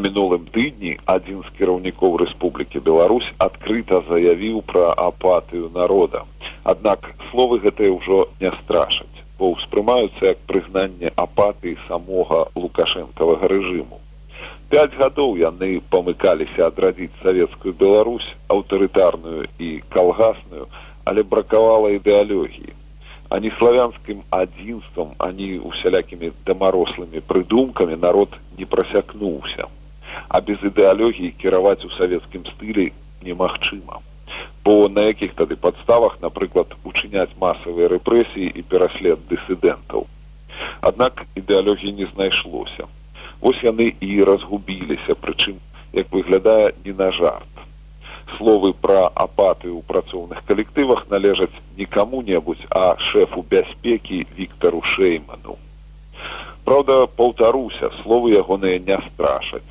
На мінулым тыдні адзін з кіраўнікоў Рэспублікі Беларусь адкрыта заявіў пра апатыю народа. Аднак словы гэтыя ўжо не страшаць, бо ўспрымаюцца як прызнанне апатыі самога лукашэнкавага рэжыму. Пяць гадоў яны памыкаліся адрадзіць савецкую Беларусь аўтарытарную і калгасную, але бракавала ідэалогіі. Ані славянскім адзінствам, ані усялякімі дамарослымі прыдумкамі народ не прасякнуўся а без ідэалогіі кіраваць у савецкім стылі немагчыма. Бо на якіх тады падставах, напрыклад, учыняць масавыя рэпрэсіі і пераслед дысідэнтаў. Аднак ідэалогіі не знайшлося. Вось яны і разгубіліся, прычым, як выглядае не на жарт. Словы пра апатыю ў працоўных калектывах належаць не каму-небудзь, а шэфу бяспекі Віктору Шэйману. Праўда, паўтаруся, словы ягоныя не страшаць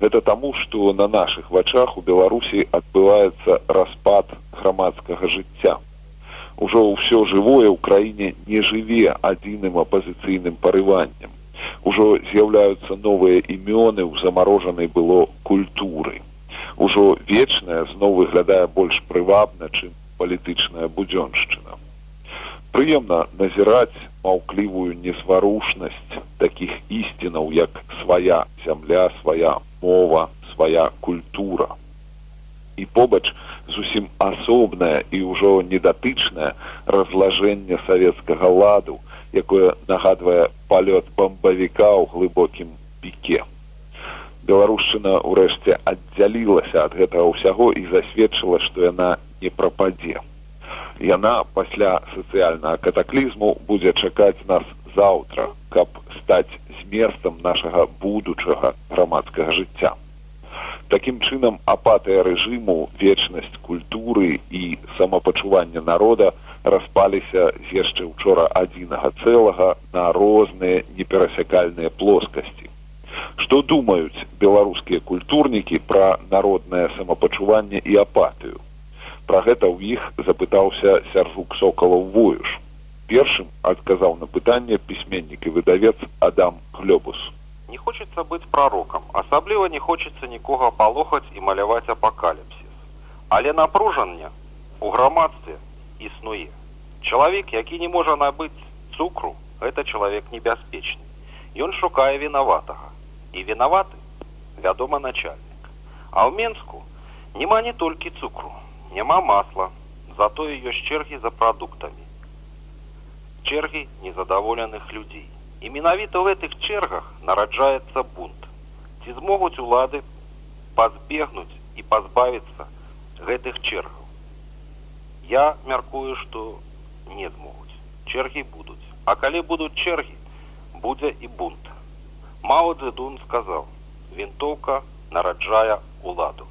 гэта таму што на наших вачах у беларусі адбываецца распад грамадскага жыцця ужо ўсё жывое ў краіне не жыве адзіным апазіцыйным парываннем ужо з'яўляюцца новыя імёны ў замарожанай было культуры. Ужо вечная зноў выглядае больш прывабна чым палітычная будзёншчына прыемна назіраць маўклівую незварушнасць таких ісцінаў як свая зямля свая мова, свая культура. І побач зусім асобнае і ўжо недатычнае разлажэнне савецкага ладу, якое нагадвае палёт бамбавіка ў глыбокім піке. Беларушчына ўрэшце аддзялілася ад гэтага ўсяго і засведчыла, што яна не прападзе. Яна пасля сацыяльнага катаклізму будзе чакаць нас заўтра, каб стаць месцам нашага будучага грамадскага жыцця. Такім чынам апатыя рэжыму, вечнасць культуры і самапачування народа распаліся з яшчэ учора адзінага цэлага на розныя неперасякальныя плоскасці. Што думаюць беларускія культурнікі пра народнае самапачуванне і апатыю. Пра гэта ў іх запытаўся сяржук сокалаў воюш першым адказаў на пытанне пісьменнік і выдавец адам глебус не хочется быть пророкам асабліва не хочется нікога палохаць і маляваць апакаліпсіс але напружанне у грамадстве існуе чалавек які не можа набыць цукру это чалавек небяспечны ён шукае вінаватага і вінаваты вядома начальнік а ў менску няма не толькі цукру няма масла затое ёсць чэргі за прадуктамі черги незадаволеных людзей. І менавіта ў гэтых чергах нараджаецца бунт. Ці змогуць улады пазбегнуць і пазбавіцца гэтых чергаў. Я мяркую, што не змогуць. Чергі будуць. А калі будуць чергі, будзе і бунт. Мао Дзедун сказаў: вінтоўка нараджае уладу.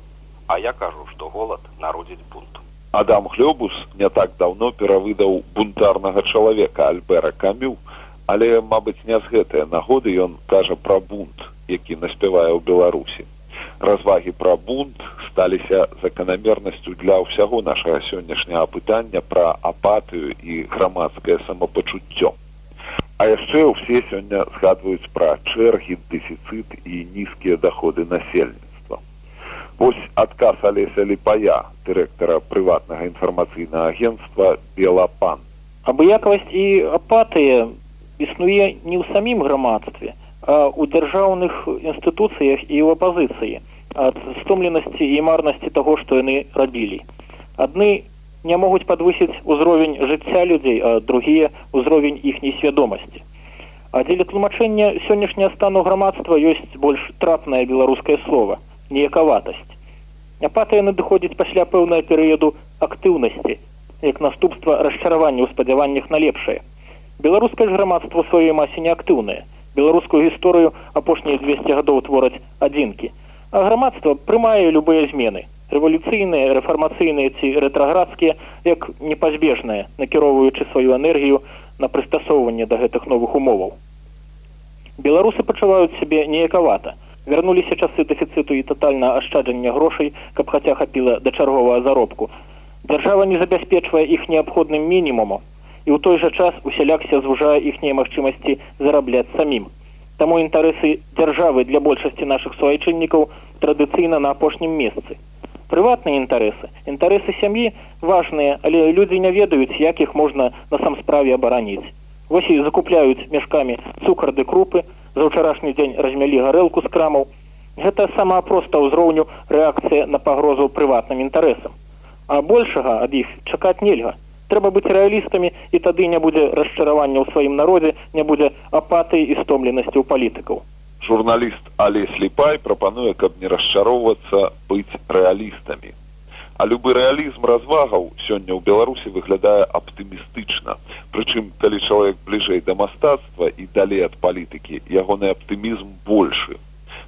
А я кажу, што голад народзіць бунту. Адам Хлёбус не так даўно перавыдаў бунтарнага чалавека Альбера Камю, але, мабыць, не з гэтыя нагоды ён кажа пра бунт, які наспявае ў Беларусі. Развагі пра бунт сталіся заканамернасцю для ўсяго нашага сённяшняга пытання пра апатыю і грамадскае самапачуццё. А яшчэ ўсе сёння згадваюць пра чэргі, дэфіцыт і нізкія даходы насельніцтва. Вось адказ Алеся Ліпая, дырэктара прыватнага інфармацыйнага агенства Белапан. Абыякавасць і апатыя існуе не ў самім грамадстве, а ў дзяржаўных інстытуцыях і ў апазіцыі ад стомленасці і марнасці таго, што яны рабілі. Адны не могуць падвысіць узровень жыцця людзей, а другія ўзровень іхняй свядомасці. А дзеля тлумачэння сённяшняга стану грамадства ёсць больш трапнае беларускае слово неякаватасць. Апатыя надыходзіць пасля пэўнага перыяду актыўнасці, як наступства расчаравання ў спадзяваннях на лепшае. Беларускае ж грамадства сваёй масе неактыўнае. Беларускую гісторыю апошнія 200 гадоў твораць адзінкі. А грамадства прымае любыя змены. рэвалюцыйныя, рэфармацыйныя ці рэтраградскія, як непазбежныя, накіроўваючы сваю энергію на прыстасоўванне да гэтых новых умоваў. Беларусы пачуваюць сябе неякавата. Вярнуліся часы дэфіцыту і тотальна ашчаджання грошай, каб хаця хапіла да чарговага заробку. Дзяржава не забяспечвае іх неабходным мінімуму і ў той жа час усялякся звужае іхнія магчымасці зарабляць самім. Таму інтарэсы дзяржавы для большасці нашых суайчыннікаў традыцыйна на апошнім месцы. Прыватныя інтарэсы, інтарэсы сям'і важныя, але людзі не ведаюць, як іх можна на сам справе абараніць. Вось і закупляюць мяшкамі цукар ды крупы, за ўчарашні дзень размялі гарэлку з крамаў. Гэта сама проста ўзроўню рэакцыя на пагрозу прыватным інтарэсам. А большага ад іх чакаць нельга трэба быць рэалістамі і тады не будзе расчаравання ў сваім народзе не будзе апатыі і стомленасці ў палітыкаў журналіст алесь ліпай прапануе каб не расчароўвацца быць рэалістамі а любы рэалізм развагаў сёння ў беларусі выглядае аптымістычна. Прычым калі чалавек бліжэй да мастацтва і далей ад палітыкі ягоны аптымізм большы.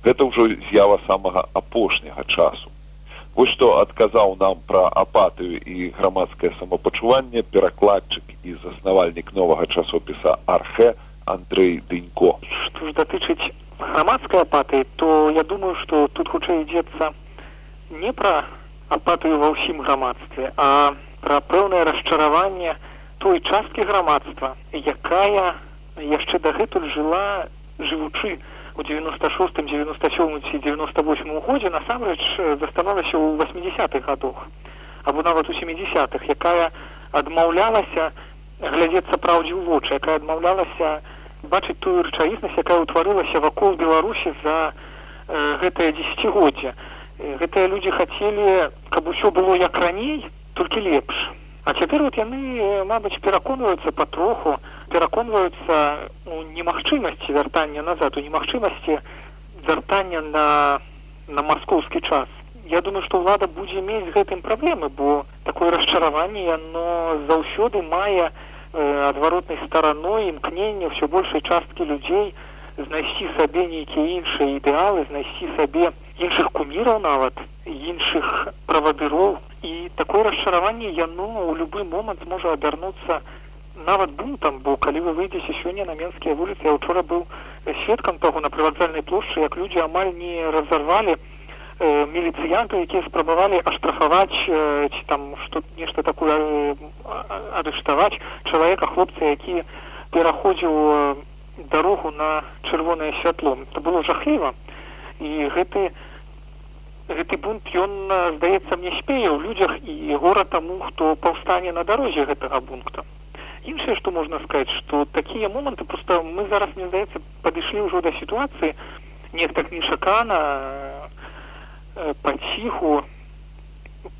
Гэта ўжо з'ява самага апошняга часу. Вось што адказаў нам пра апатыю і грамадскае самапачуванне перакладчык і заснавальнік новага часопіса архе Андрей дынько. Што ж датычыць грамадскай апатыі то я думаю што тут хутчэй ідзецца не пра апатыю ва ўсім грамадстве. А пра пэўнае расчараванне той часткі грамадства якая яшчэ дагэтуль жыла жывучы у 96 97 ці 98 годзе насамрэч заставалася ў 80-х годах або нават у 70-х якая адмаўлялася глядзецца праўдзі ў вочы якая адмаўлялася бачыць тую рэчаіснасць якая ўтварылася вакол беларусі за э, гэтае десятгоддзе гэтыя людзі хацелі каб усё было як раней толькі лепш. А цяпер вот яны мабыць пераконваюцца патроху пераконваюцца у немагчымасці вяртання назад у немагчымасці вяртання на на маскоўскі час. Я думаю что ўлада будзе мець гэтым праблемы бо такое расчараванне яно заўсёды мае э, адваротнай стараной імкнення ўсё большай часткі людзей знайсці сабе нейкія іншыя ідэалы знайсці сабе іншых куміраў нават іншых правадыроў. І такое расчараванне яно ў любы момант можа абярнуцца нават бунтам бо калі вы выйдзеце сёння на менскія вуліцы я учора быў сведкам таго на прывакзальнай плошчы як людзі амаль не разарвалі э, міліцыянты якія спрабавалі аштрафаваць э, ці там што нешта такое э, арыштаваць чалавека хлопца які пераходзіў э, дарогу на чырвонае святло. Это было жахліва. І гэты гэты бунт ён здаецца мне спее ў людзях і гора таму хто паўстане на дарозе гэтага пункта іншае што можна сказаць што такія моманты просто мы зараз мне здаецца падышлі ўжо да сітуацыі. Не так нешакана паціху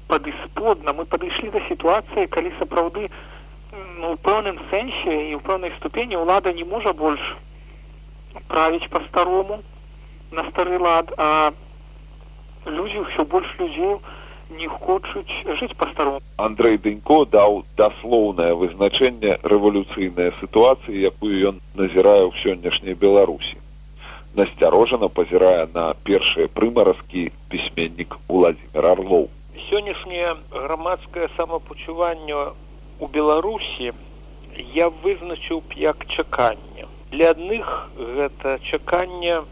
падысподна. Мы падышлі да сітуацыі калі сапраўды ну, у пэўным сэнсе і ў пэўнай ступені ўлада не можа больш правіць па-старому на стары лад а людзі ўсё больш людзей не хочуць жыць па-старому. Андрей Дынько даў даслоўнае вызначэнне рэвалюцыйнай сітуацыі, якую ён назірае ў сённяшняй Беларусі. Насцярожана пазірае на першыя прымаразкі пісьменнік Владзімир Арлоў. Сённяшняе грамадскае самапачуванне у Беларусі я вызначыў б як чаканне. Для адных гэта чаканне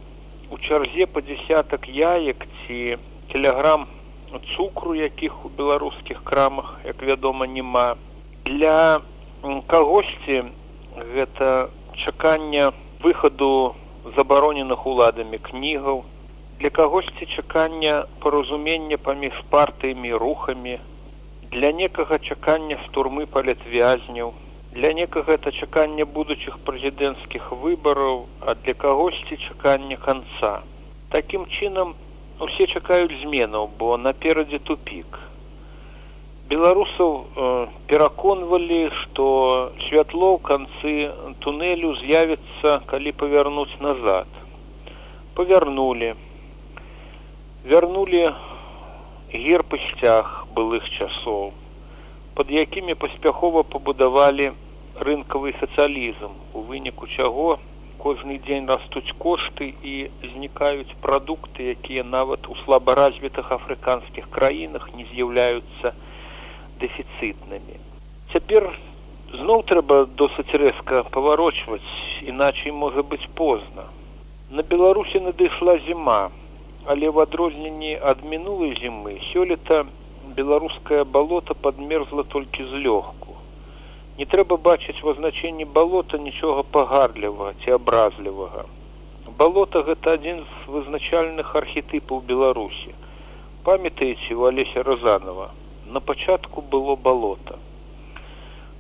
у чарзе па дзясятак яек ці телеграм цукру якіх у беларускіх крамах як вядома няма. Для кагосьці гэта чакання выхаду забароненых уладамі кнігаў. Для кагосьці чакання паразумення паміж партыямі рухамі. Для некага чакання з турмы палетвязняў для некага это чакання будучых прэзідэнцкіх выбараў а для кагосьці чакання канца. Такім чынам усе чакаюць зменаў бо наперадзе тупик беларусаў э, пераконвалі что святло ў канцы туннелю з'явіцца калі павярнуць назад. Павярнули вярнули герб сцяг былых часоў пад якімі паспяхова пабудавалі рынкавы сацыялізм у выніку чаго кожны дзень растуць кошты і знікаюць прадукты якія нават у слабаразвітых афрыканскіх краінах не з'яўляюцца дэфіцытнымі. Цяпер зноў трэба досыць рэзка паварочваць іначай можа быць позна. На беларусі надышла зіма але в адрозненні ад мінулай зімы сёлета беларускае балота падмерзла толькі злёгку. Не трэба бачыць во значэнні балота нічога пагарлівага ці абразлівага. Балота гэта адзін з вызначальных архетыпаў беларусі. Памятаеце у алеся розанова на пачатку было балота.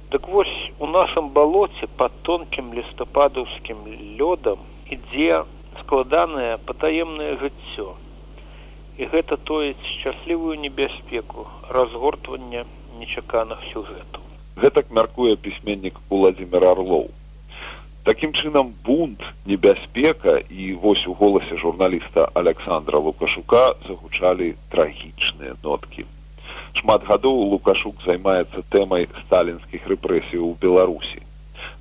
Так вось у нашым балоце под тонкім лістападаўскім лёдам ідзе складанае патаемнае жыццё і гэта тоіць шчаслівую небяспеку разгортвання нечаканых сюжэтаў. Гэтак мяркуе пісьменнік владимир орлоў таким чынам бунт небяспека і вось у голасе журналіста александра лукашука загучалі трагічныя ноткі. Шмат гадоў лукашук займаецца тэмай сталінскіх рэпрэсій у беларусі.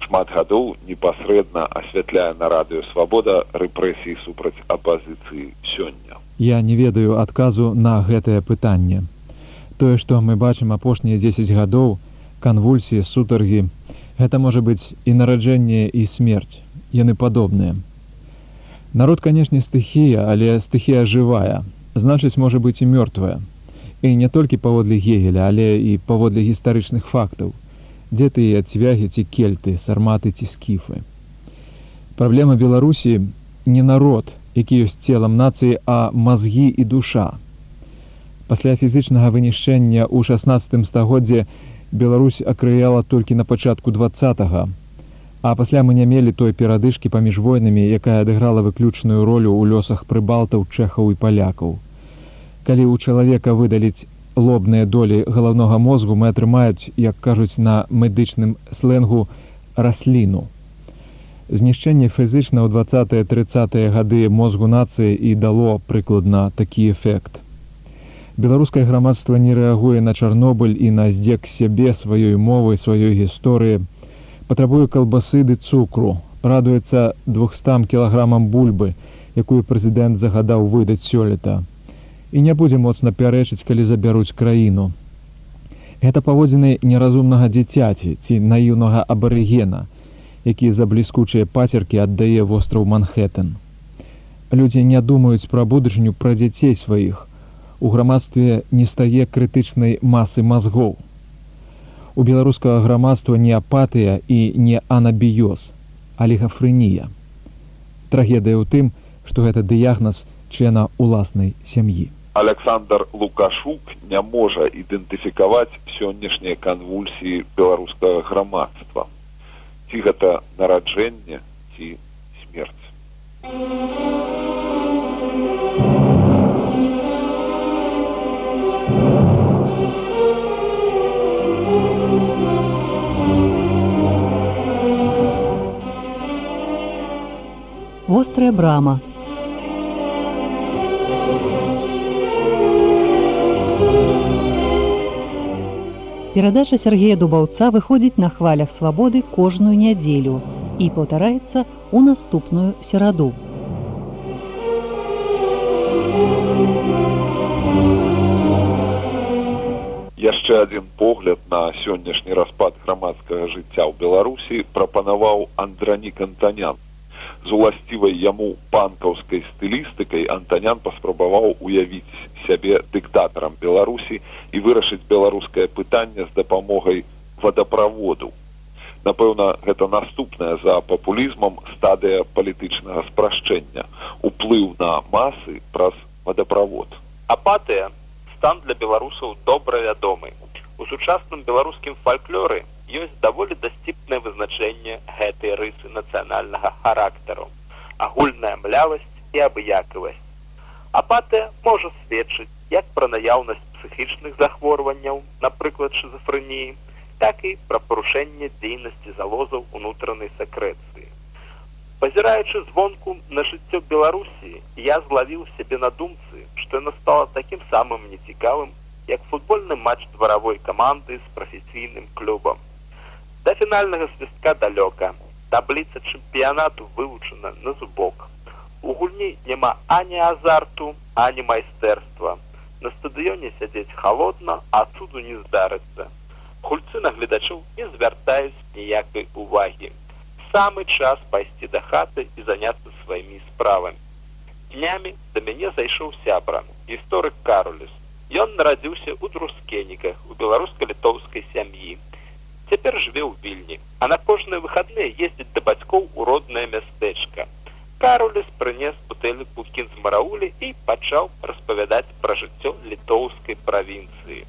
Шмат гадоў непасрэдна асвятляе на радыё свабода рэпрэсій супраць апазіцыі сёння я не ведаю адказу на гэтае пытанне. Тое што мы бачым апошнія 10 гадоў канвульсіі сутаргі гэта можа быць і нараджэнне і смерць. Яны падобныя. Народ канешне стыхія але стыхія жывая значыць можа быць і мёртвая. І не толькі паводле гегеля але і паводле гістарычных фактаў. Дзе тыя цвягі ці кельты сарматы ці скіфы? Праблема беларусі не народ які ёсць целам нацыі а мазгі і душа пасля фізычнага вынішчэння ў 16 стагоддзе Беларусь акрыяла толькі на пачатку два а пасля мы не мелі той перадышкі паміж войнамі, якая адыграла выключную ролю ў лёсах прыбалтаў чэхаў і палякаў. Калі ў чалавека выдаліць лобныя долі галаўнога мозгу мы атрымаюць, як кажуць на медычным сленгу расліну. Знішчэнне фізычна ў 20-30 гады мозгу нацыі і дало прыкладна такі эфект. Беларускае грамадства не рэагуе на чарнобыль і на здзек сябе сваёй мовай сваёй гісторыі. Патрабуе калбасы ды цукру. Радуецца 200 кілаграмам бульбы якую прэзідэнт загадаў выдаць сёлета. І не будзе моцна пярэчыць калі забяруць краіну. Гэта паводзіны неразумнага дзіцяці ці наіўнага абарыгена які за бліскучыя пацеркі аддае востраў манхэттен людзі не думаюць пра будучыню пра дзяцей сваіх у грамадстве не стае крытычнай масы мазгоў. У беларускага грамадства не апатыя і не анабіёз, алегафрэнія. Трагедыя ў тым, што гэта дыягназ члена ўласнай сям'і. Александр Лукашук не можа ідэнтыфікаваць сённяшнія канвульсіі беларускага грамадства. Ці гэта нараджэнне ці смерць. вострая брама перадача сергея дубаўца выходзіць на хвалях свабоды кожную нядзелю і паўтараецца ў наступную сераду яшчэ адзін погляд на сённяшні распад грамадскага жыцця ў беларусі прапанаваў андранік антанян з уласцівай яму панкаўскай стылістыкай антанян паспрабаваў уявіць сябе дыктатарам беларусі і вырашыць беларускае пытанне з дапамогай вадаправоду. Напэўна гэта наступная за папулізмам стадыя палітычнага спрашчэння уплыў на масы праз вадаправод. Апатыя стан для беларусаў добра вядомы. У сучасным беларускім фальклоры ёсць даволі дасціпнае вызначэнне гэтай рысы нацыянальнага характару. Агульная млявасць і абыякавасць. Апатыя можа сведчыць як пра наяўнасць псіхічных захворванняў напрыклад шизофрэніі так і пра парушэнне дзейнасці залозаў унутранай сакрэцыі пазіраючы звонку на жыццё беларусі я злавіў сябе на думцы што яна стала такім самым нецікавым як футбольны матч дваравой каманды з прафесійным клубам. Да фінальнага свістка далёка. Табліца чэмпіянату вывучана на зубок. У гульні няма ані азарту, ані майстэрства. На стадыёне сядзець холодна, а цуду не здарыцца. Гульцы на гледачоў не звяртаюць ніякай увагі. Самы час пайсці да хаты і заняцца сваімі справамі. Днямі да мяне зайшоў сябра, гісторык Каруліс. Ён нарадзіўся ў друскеніках у беларуска-літоўскай сям'і. Цяпер жыве ў вільні, а на кожныя выхадныя ездзіць да бацькоў у роднае мястэчка. Каруліс прынес бутэльку кін з мараули і пачаў распавядаць пра жыццё літоўскай правінцыі.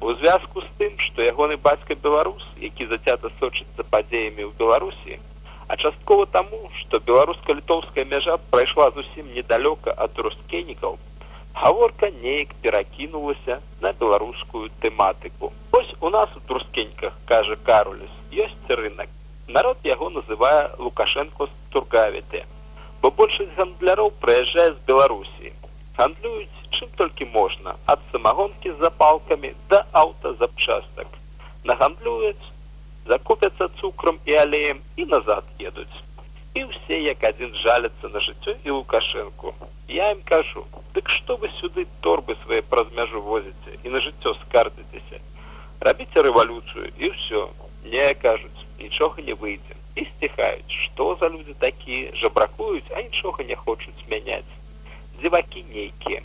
У звязку з тым, што ягоны бацька беларус, які зацята сочыцца падзеямі ў Беларусі, а часткова таму, што беларуска-літоўская мяжа прайшла зусім недалёка ад рускенікаў, гаворка неяк перакінулася на беларускую тэматыку. Вось у нас у трускеньках, кажа Каруліс, ёсць рынок. Народ яго называе Лукашенко з тургавіты, бо большасць гандляроў прыязджае з Беларусі. Гандлююць чым толькі можна, ад самагонкі з запалкамі да аўтазапчастак. Нагандлююць закупяцца цукрам і алеем і назад едуць. І ўсе як адзін жаляцца на жыццё і лукашэнку. Я ім кажу, дык што вы сюды торбы свае праз мяжу возіце і на жыццё скардзіцеся. Рабіце рэвалюцыю і ўсё, не кажуць, нічога не выйдзе. І сціхаюць, што за людзі такія жабракуюць, а нічога не хочуць мяняць. Дзівакі нейкія.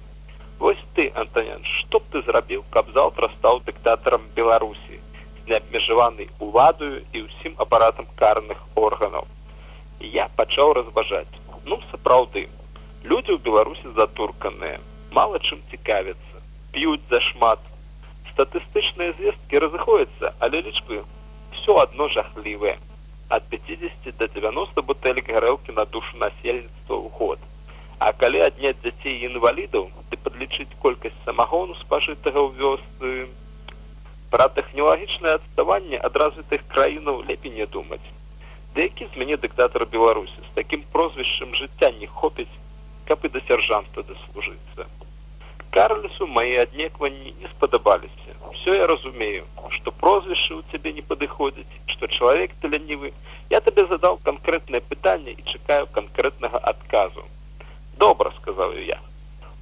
Вось ты, Антанян, што б ты зрабіў, каб заўтра стаў дыктатарам Беларусі? Неабмежаваны уладаю і ўсім апаратам карных органаў. Я пачаў разважаць. Ну сапраўды, людзі ў Беларусі затурканыя, мала чым цікавяцца, п'юць зашмат. Статыстычныя звесткі разыходзяцца, але лічбы все адно жахлівыя. Ад 50 до 90 бутэлек гарэлкі на душу насельніцтва ў год. А калі адняць дзяцей інвалідаў, ты падлічыць колькасць самагону спажытага ў вёсцы, пра тэхналагічнае адставанне ад развітых краінаў лепей не думаць. Да які з мяне дыктатар Беларусі з такім прозвішчам жыцця не хопіць, каб і да сяржанта даслужыцца. Карлісу мае аднекванні не спадабаліся. Усё я разумею, што прозвішчы ў цябе не падыходзіць, што чалавек ты лянівы, я табе задаў канкрэтнае пытанне і чакаю канкрэтнага адказу. Добра сказаў я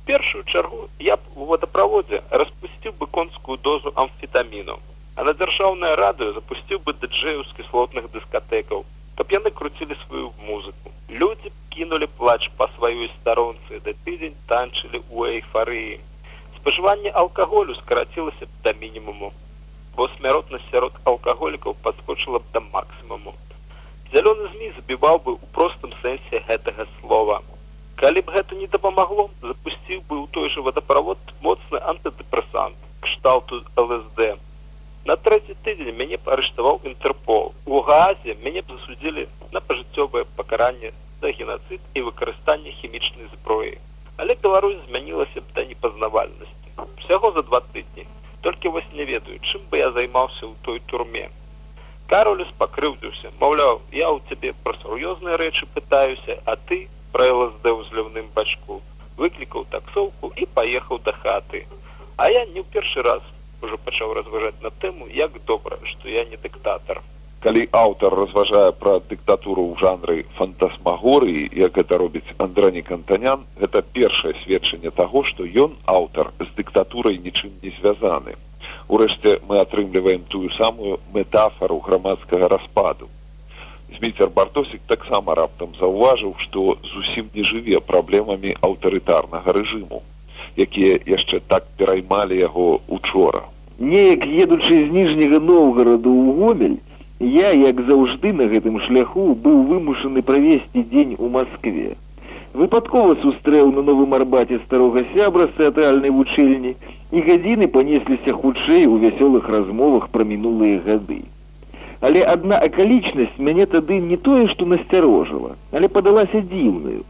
першую чаргу я б у водаправодзе распусціў бы конскую дозу амфетаміну а на дзяржаўнае радыё запусціў бы дыджэю з кіслотных дыскатэкаў каб яны круцілі сваю музыку людзі кінулі плач па сваёй старонцы да тыдзень танчылі ў эйфарыі спажыванне алкаголю скарацілася б да мінімуму бо смяротнасць сярод алкаголікаў падскочыла б да максімуму зялёны змі забіваў бы ў простым сэнсе гэтага слова калі б гэта не дапамагло запусціў бы ў той же водаправод моцны антыдэпрэсант кшталту лсд на трэці тыдзень мяне арыштаваў інтерпол у газе мяне б засудзілі на пажыццёвае пакаранне за геноцид і выкарыстанне хімічнай зброі. Але беларусь змянілася б да непазнавальнасці. Усяго за два тыдні. Толькі вось не ведаю чым бы я займаўся ў той турме. Каролюс пакрыўдзіўся маўляў я ў цябе пра сур'ёзныя рэчы пытаюся а ты пра ЛСД бачку, выклікаў таксоўку і паехаў да хаты. А я не ў першы раз ужо пачаў разважаць на тэму, як добра, што я не дыктатар. Калі аўтар разважае пра дыктатуру ў жанры фантасмагорыі, як гэта робіць Андрані Кантанян, гэта першае сведчанне таго, што ён аўтар з дыктатурай нічым не звязаны. Урэшце мы атрымліваем тую самую метафору грамадскага распаду. Зміцер Бартосік таксама раптам заўважыў, што зусім не жыве праблемамі аўтарытарнага рэжыму, якія яшчэ так пераймалі яго учора. Неяк едучы з ніжняга Ноўгараду ў гомель, я, як заўжды на гэтым шляху быў вымушаны правесці дзень у Маскве. Выпадкова сустрэў на новым арбаце старога сябра з тэатральнай вучэльні, і гадзіны панесліся хутчэй у вясёлых размовах пра мінулыя гады. Але адна акалічнасць мяне тады не тое, што насцярожыла, але падалася дзіўную.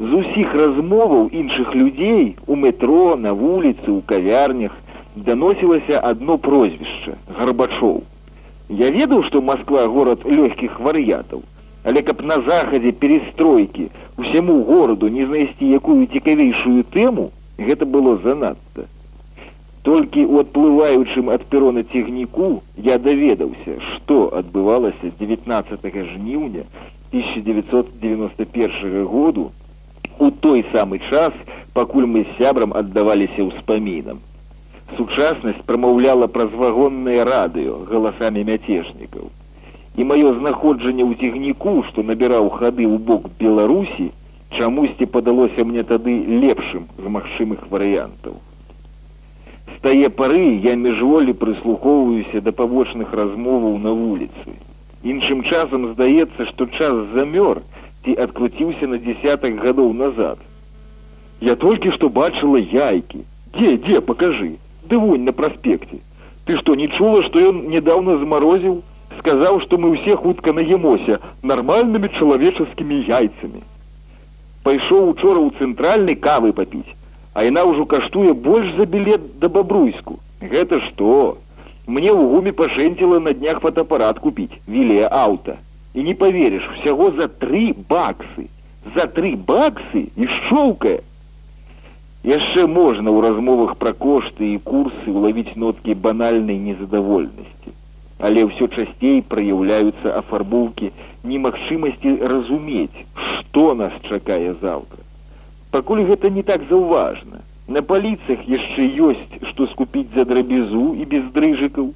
З усіх размоваў іншых людзей у метро, на вуліцы, у кавярнях даносілася адно прозвішча гарбачоў. Я ведаў, што Масква горад лёгкіх варыятаў, але каб на захадзе перестройкі усяму гораду не знайсці якую цікавейшую тэму, гэта было занадта. Толькі у адплываючым ад перона цягніку я даведаўся, што адбывалася 19 жніўня 1991 году у той самы час, пакуль мы з сябрам аддаваліся ўспамінам. Сучаснасць прамаўляла праз вагоннае радыё галасамі мяцежнікаў. І маё знаходжанне ў цягніку, што набіраў хады ў бок Беларусі, чамусьці падалося мне тады лепшым з магчымых варыянтаў. З тае пары я міжволі прыслухоўваюся да пабочных размоваў на вуліцы. Іншым часам здаецца, што час замёр ці адкруціўся на десятак гадоў назад. Я толькі што бачыла яйкі. Дзе, дзе, пакажы, Ды вунь на праспекце. Ты што не чула, што ён недавно замарозіў, сказаў, што мы ўсе хутка наемося нармальнымі чалавечаскімі яйцамі. Пайшоў учора ў цэнтральны кавы папіць, а яна ўжо каштуе больш за білет да бабруйску. Гэта што? Мне ў гуме пашэнціла на днях фотоапарат купіць, віле аўта. І не поверишь, всяго за три баксы. За три баксы і шоўкае. Яшчэ можна ў размовах пра кошты і курсы улавіць ноткі банальнай незадавольнасці. Але ўсё часцей праяўляюцца афарбоўкі немагчымасці разумець, што нас чакае заўтра. Пакуль гэта не так заўважна. На паліцах яшчэ ёсць, што скупіць за драбезу і без дрыжыкаў.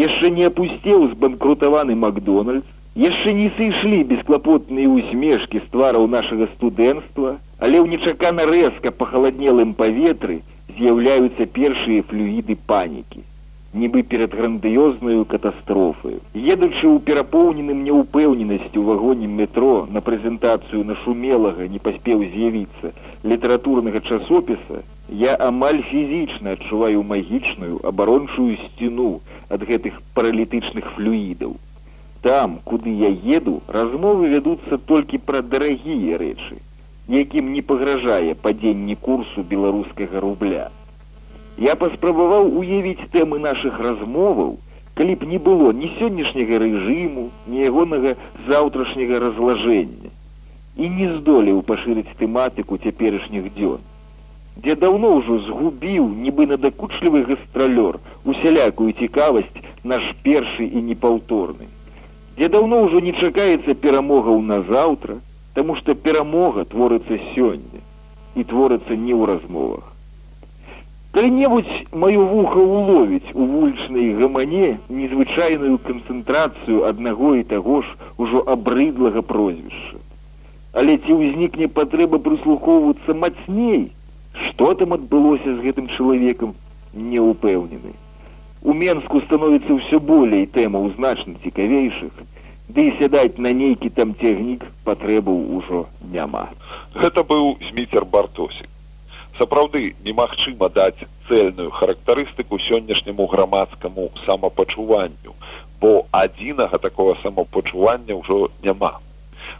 Яшчэ не апусцеў збанкрутаваны Макдональдс, яшчэ не сышлі бесклапотныя усмешкі з твараў нашага студэнцтва, але ў нечакана рэзка пахаладнелым паветры з'яўляюцца першыя флюіды панікі нібы перад грандыёзнаю катастрофаю едучы ў перапоўненым няўпэўненасцю вагоне метро на прэзентацыю нашумелага не паспеў з'явіцца літаратурнага часопіса я амаль фізічна адчуваю магічную абарончую сцяну ад гэтых паралітычных флюідаў там куды я еду размовы вядуцца толькі пра дарагія рэчы якім не пагражае падзенне курсу беларускага рубля. Я паспрабаваў уявіць тэмы нашых размоваў, калі б не было ні сённяшняга рэжыму, ні ягонага заўтрашняга разлажэння. І не здолеў пашырыць тэматыку цяперашніх дзён, дзе даўно ўжо згубіў нібы надакучлівы гастралёр усялякую цікавасць наш першы і непаўторны, дзе даўно ўжо не чакаецца перамогаў на заўтра, Таму што перамога творыцца сёння і творыцца не ў размовах. Калі-небудзь маё вуха уловіць у вулічнай гамане незвычайную канцэнтрацыю аднаго і таго ж ужо абрыдлага прозвішча. Але ці ўзнікне патрэба прыслухоўвацца мацней, што там адбылося з гэтым чалавекам не ўпэўнены. У Менску становіцца ўсё болей тэмаў значна цікавейшых, Ды і сядаць на нейкі там цягнік патрэбаў ужо няма. Гэта быў зміцер бартосік. Сапраўды немагчыма даць цэльную характарыстыку сённяшняму грамадскаму самапачуванню, бо адзінага такого самапачування ўжо няма.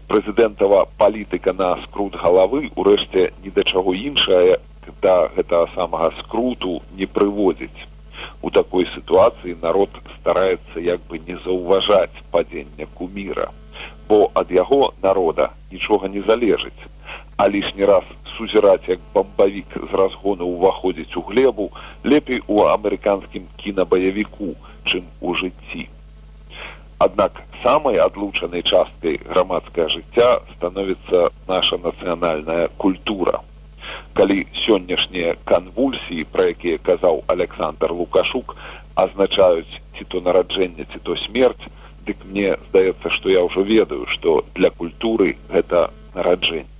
Прэзідэнтава палітыка на скрут галавы урэшце ні да чаго іншае, да гэтага самага скруту не прыводзіць. У такой сітуацыі народ стараецца як бы не заўважаць падзення куміра, бо ад яго народа нічога не залежыць. А лішні раз сузіраць як бамбавік з разгону ўваходзіць у глебу лепей у амерыканскім кінабаявіку, чым у жыцці. Аднак самай адлучанай часткай грамадскага жыцця становіцца наша нацыянальная культура калі сённяшнія канвульсіі пра якія казаў александр лукашук азначаюць ці то нараджэнне ці то смерць дык мне здаецца што я ўжо ведаю што для культуры гэта нараджэнне